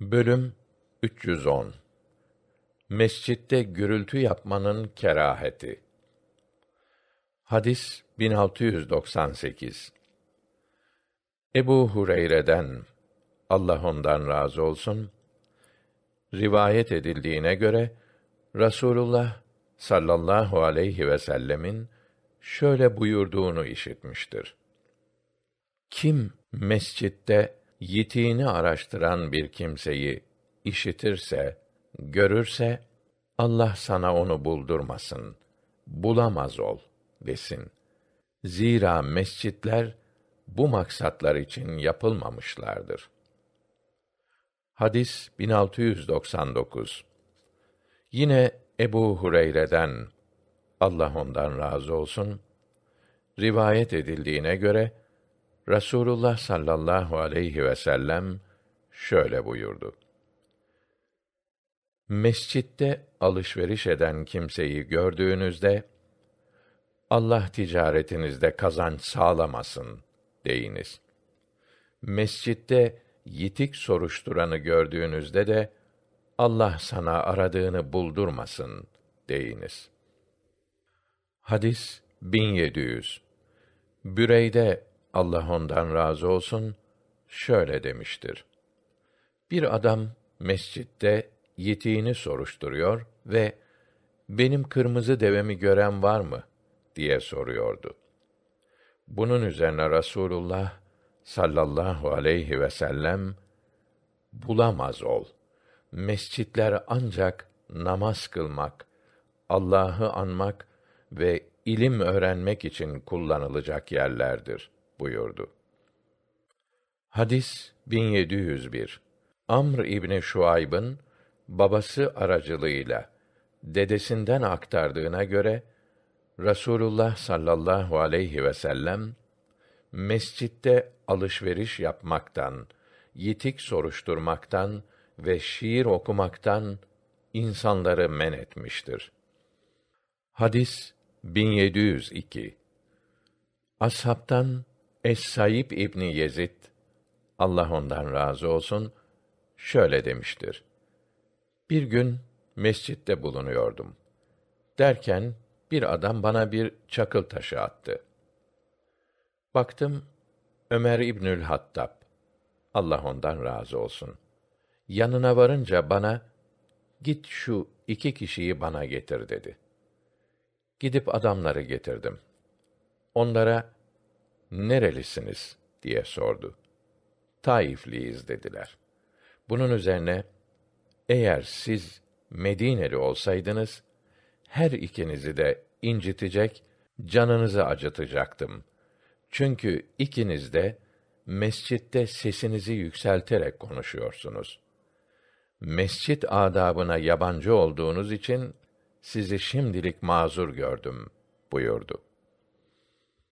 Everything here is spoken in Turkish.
Bölüm 310 Mescitte gürültü yapmanın keraheti. Hadis 1698. Ebu Hureyre'den Allah ondan razı olsun rivayet edildiğine göre Rasulullah sallallahu aleyhi ve sellemin şöyle buyurduğunu işitmiştir. Kim mescitte yitiğini araştıran bir kimseyi işitirse, görürse Allah sana onu buldurmasın. Bulamaz ol desin. Zira mescitler bu maksatlar için yapılmamışlardır. Hadis 1699. Yine Ebu Hureyre'den Allah ondan razı olsun rivayet edildiğine göre Rasulullah sallallahu aleyhi ve sellem şöyle buyurdu. Mescitte alışveriş eden kimseyi gördüğünüzde Allah ticaretinizde kazanç sağlamasın deyiniz. Mescitte yitik soruşturanı gördüğünüzde de Allah sana aradığını buldurmasın deyiniz. Hadis 1700 Büreyde Allah ondan razı olsun şöyle demiştir. Bir adam mescitte yitiğini soruşturuyor ve benim kırmızı devemi gören var mı diye soruyordu. Bunun üzerine Rasulullah sallallahu aleyhi ve sellem bulamaz ol. Mescitler ancak namaz kılmak, Allah'ı anmak ve ilim öğrenmek için kullanılacak yerlerdir buyurdu. Hadis 1701. Amr İbni Şuayb'ın babası aracılığıyla dedesinden aktardığına göre Rasulullah sallallahu aleyhi ve sellem mescitte alışveriş yapmaktan, yitik soruşturmaktan ve şiir okumaktan insanları men etmiştir. Hadis 1702 Ashabtan Es-Saib İbni Yezid Allah ondan razı olsun şöyle demiştir. Bir gün mescitte bulunuyordum. Derken bir adam bana bir çakıl taşı attı. Baktım Ömer İbnül Hattab Allah ondan razı olsun. Yanına varınca bana git şu iki kişiyi bana getir dedi. Gidip adamları getirdim. Onlara nerelisiniz diye sordu. Taifliyiz dediler. Bunun üzerine eğer siz Medineli olsaydınız her ikinizi de incitecek, canınızı acıtacaktım. Çünkü ikiniz de mescitte sesinizi yükselterek konuşuyorsunuz. Mescit adabına yabancı olduğunuz için sizi şimdilik mazur gördüm buyurdu.